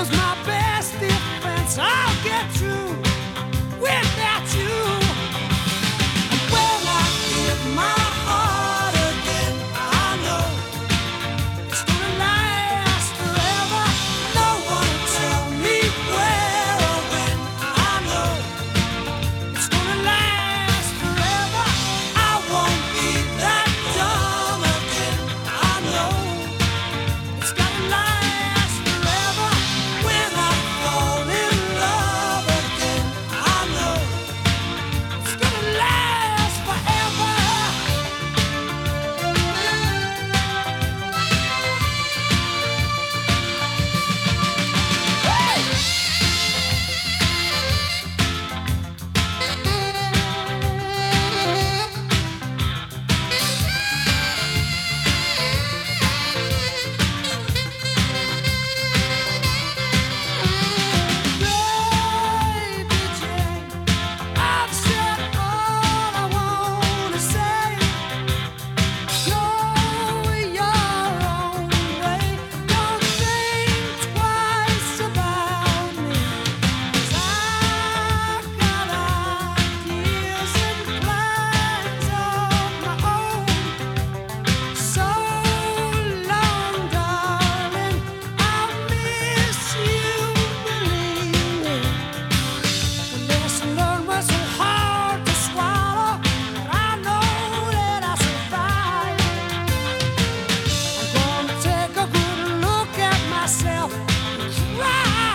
is my yourself.